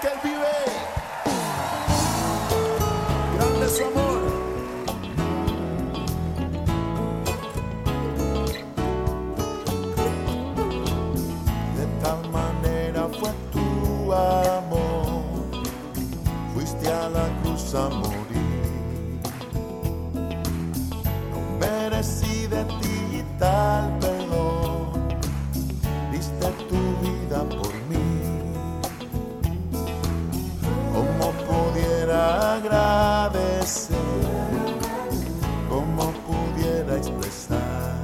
que Él vive. Grande su amor. De tal manera fue tu amor, fuiste a la cruz a morir. cómo pudiera expresar.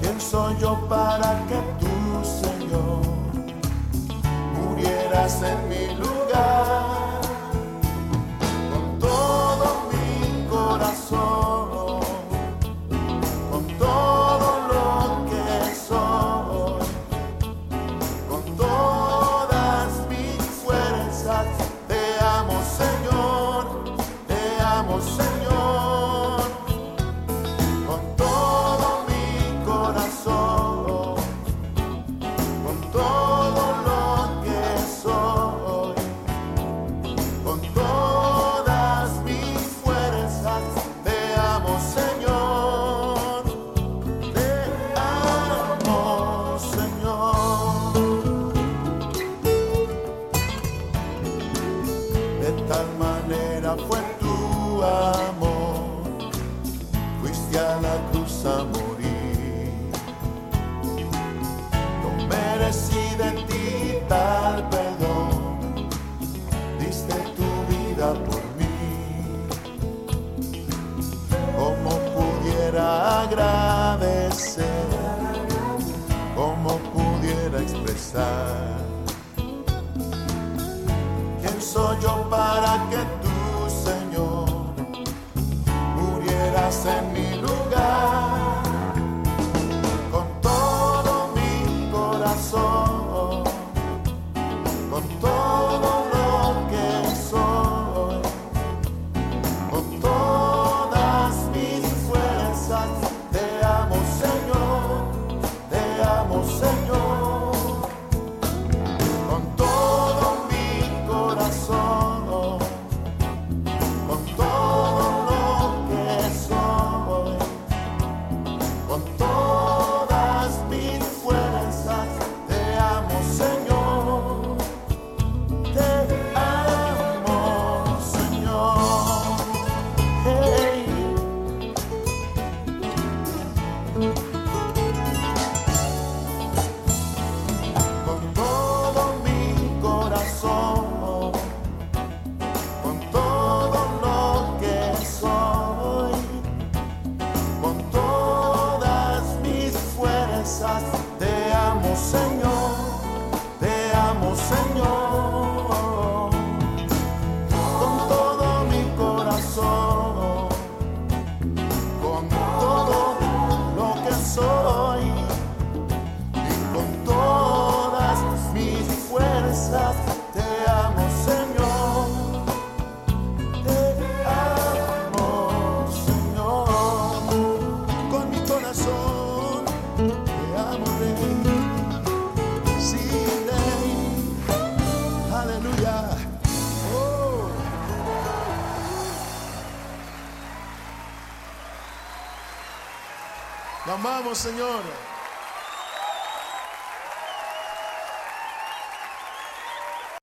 ¿Quién soy yo para que tú, Señor, murieras en mí? agradecer, como pudiera expresar. ¿Quién soy yo para que tú, Señor, murieras en mi lugar? Con todo mi corazón, con todo corazón, te amo, Rey. Sí, Rey. Aleluya. Oh. Amamos, Señor.